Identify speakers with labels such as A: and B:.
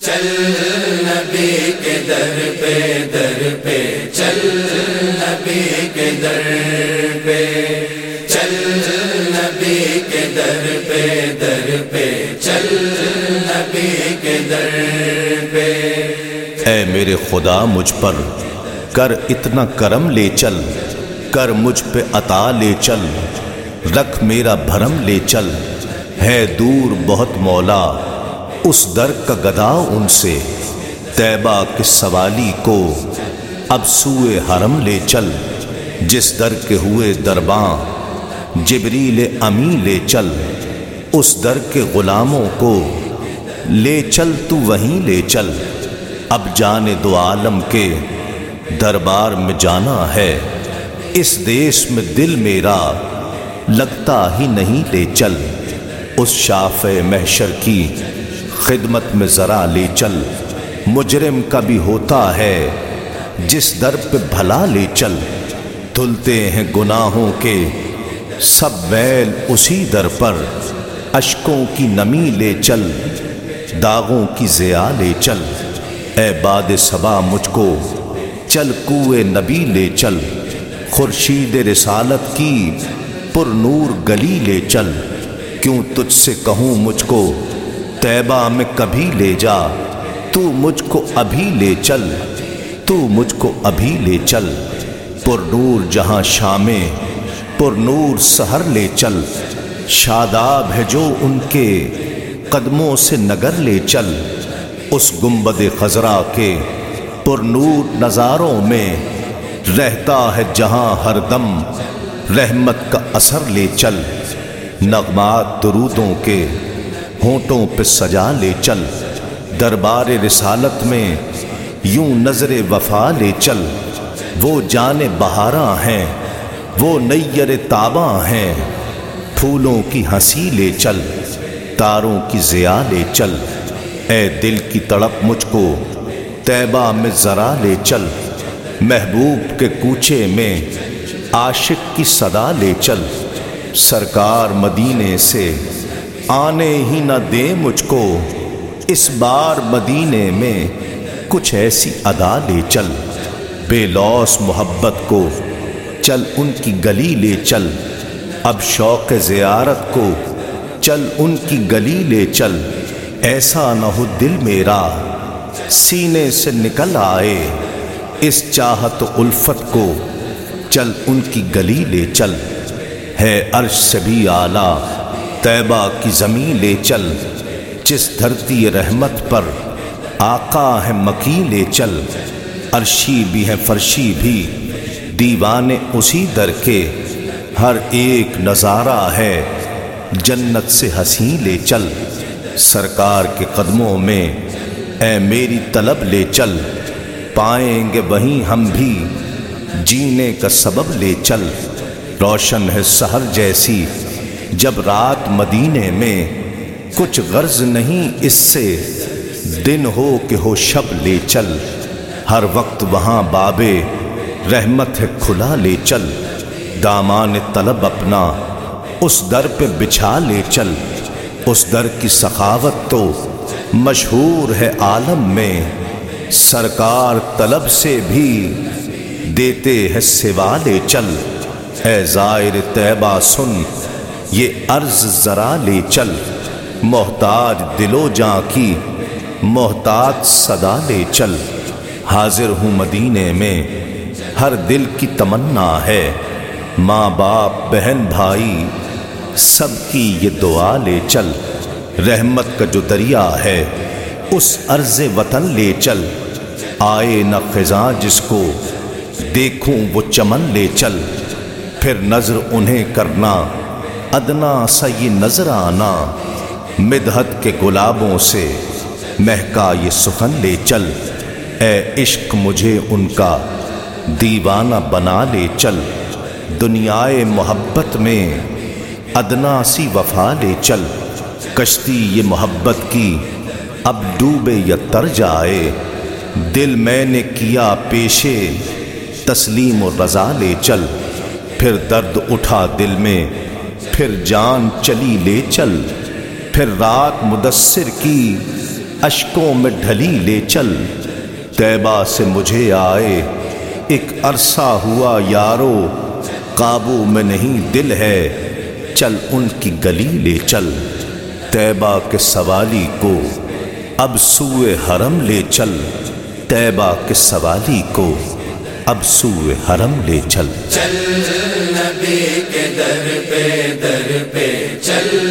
A: چل نبی کے در پہ در پہ۔ چل نبی کے در پہ۔ چل نبی کے در پہ در پہ۔ چل نبی کے در پہ۔
B: اے میرے خدا، مجھ پر کر اتنا کرم لے چل۔ کر مجھ پہ عطا لے چل۔ رکھ میرا بھرم لے چل۔ ہے دور بہت مولا۔ اس در کا گدا ان سے۔ تیبہ کے سوالی کو اب سوئے حرم لے چل، جس در کے ہوئے درباں جبریل امی لے چل۔ اس در کے غلاموں کو لے چل، تو وہیں لے چل۔ اب جانے دو عالم کے دربار میں جانا ہے۔ اس دیش میں دل میرا لگتا ہی نہیں لے چل۔ اس شاف محشر کی خدمت میں ذرا لے چل، مجرم کا بھی ہوتا ہے، جس در پہ بھلا لے چل۔ دھلتے ہیں گناہوں کے، سب ویل اسی در پر۔ اشکوں کی نمی لے چل، داغوں کی زیا لے چل۔ اے باد صبا مجھ کو، چل کوئے نبی لے چل۔ خورشید رسالت کی پر نور گلی لے چل۔ کیوں تجھ سے کہوں مجھ کو؟ تیبہ میں کبھی لے جا، تو مجھ کو ابھی لے چل، تو مجھ کو ابھی لے چل۔ پر نور جہاں شامیں پر نور سہر لے چل۔ شاداب ہے جو ان کے قدموں سے نگر لے چل۔ اس گنبد خزرا کے پر نور نظاروں میں رہتا ہے جہاں ہر دم رحمت کا اثر لے چل۔ نغمات درودوں کے ہونٹوں پہ سجا لے چل۔ دربار رسالت میں یوں نظر وفا لے چل۔ وہ جانے بہاراں ہیں، وہ نیر تاباں ہیں۔ پھولوں کی ہنسی لے چل، تاروں کی زیا لے چل۔ اے دل کی تڑپ مجھ کو تیبہ میں ذرا لے چل۔ محبوب کے کوچے میں عاشق کی صدا لے چل۔ سرکار مدینے سے آنے ہی نہ دے مجھ کو۔ اس بار مدینے میں کچھ ایسی ادا لے چل۔ بے لوس محبت کو چل ان کی گلی لے چل۔ اب شوق زیارت کو چل ان کی گلی لے چل۔ ایسا نہ ہو دل میرا۔ سینے سے نکل آئے۔ اس چاہت الفت کو چل ان کی گلی لے چل۔ ہے عرش سے بھی آلہ طیبہ کی زمین لے چل، جس دھرتی رحمت پر آقا ہے مکی لے چل، عرشی بھی ہے فرشی بھی دیوانے اسی در کے ہر ایک نظارہ ہے، جنت سے ہنسی لے چل، سرکار کے قدموں میں اے میری طلب لے چل، پائیں گے وہیں ہم بھی، جینے کا سبب لے چل، روشن ہے سہر جیسی جب رات مدینے میں کچھ غرض نہیں، اس سے دن ہو کہ ہو شب لے چل۔ ہر وقت وہاں بابے رحمت ہے، کھلا لے چل۔ دامان طلب اپنا، اس در پہ بچھا لے چل۔ اس در کی سخاوت تو مشہور ہے عالم میں۔ سرکار طلب سے بھی دیتے ہیں سوا لے چل۔ اے زائر طیبہ، سن۔ یہ عرض ذرا لے چل۔ محتاج دلو جاں کی، محتاج صدا لے چل۔ حاضر ہوں مدینے میں، ہر دل کی تمنا ہے۔ ماں باپ، بہن بھائی، سب کی یہ دعا لے چل۔ رحمت کا جو دریا ہے، اس عرض وطن لے چل۔ آئے نہ خزاں جس کو دیکھوں، وہ چمن لے چل۔ پھر نظر انہیں کرنا۔ ادنا سا یہ نظر آنا۔ مدحت کے گلابوں سے مہکا یہ سخن لے چل۔ اے عشق مجھے ان کا دیوانہ بنا لے چل۔ دنیائے محبت میں ادنا سی وفا لے چل۔ کشتی یہ محبت کی اب ڈوبے یا تر جائے۔ دل میں نے کیا پیشے، تسلیم و رضا لے چل۔ پھر درد اٹھا دل میں۔ پھر جان چلی لے چل، پھر رات مدثر کی اشکوں میں ڈھلی لے چل۔ طیبہ سے مجھے آئے، ایک عرصہ ہوا یارو، قابو میں نہیں دل ہے، چل ان کی گلی لے چل۔ طیبہ کے سوالی کو اب سوئے حرم لے چل۔ طیبہ کے سوالی کو اب سوئے حرم لے چل۔
A: چل نبی کے در پہ در پہ چل۔